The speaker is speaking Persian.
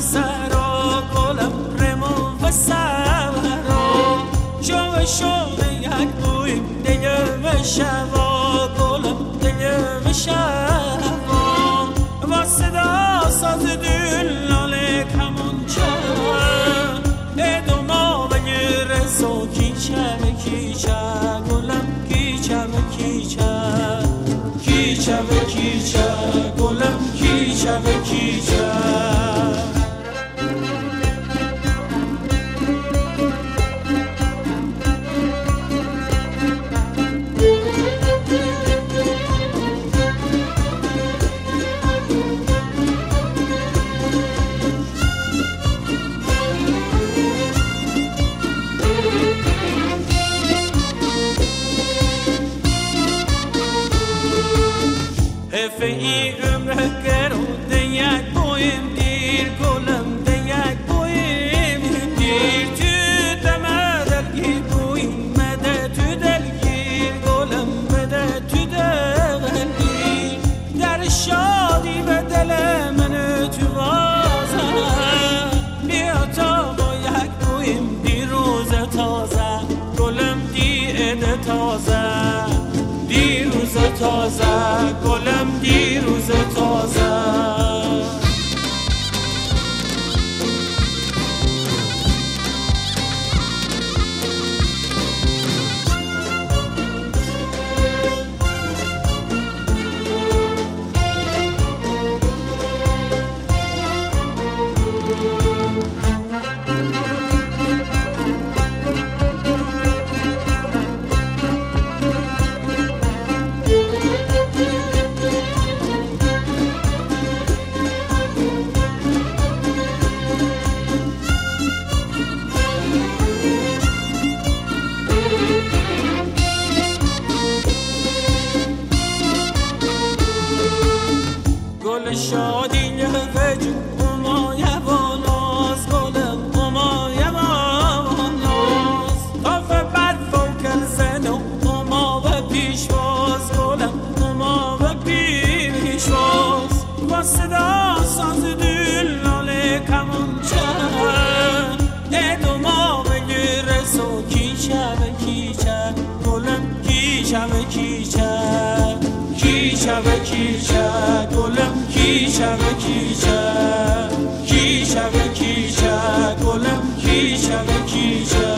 سرا گلم رما و سرا جا شو یک بویم دیگه شما refeyi umri keru tenyak boyim دیروز تازه گلم دیروز شادی شبه کیچه گلم کی شبه کیچه. کی شبه کیچه گلم کی شبه کیچه.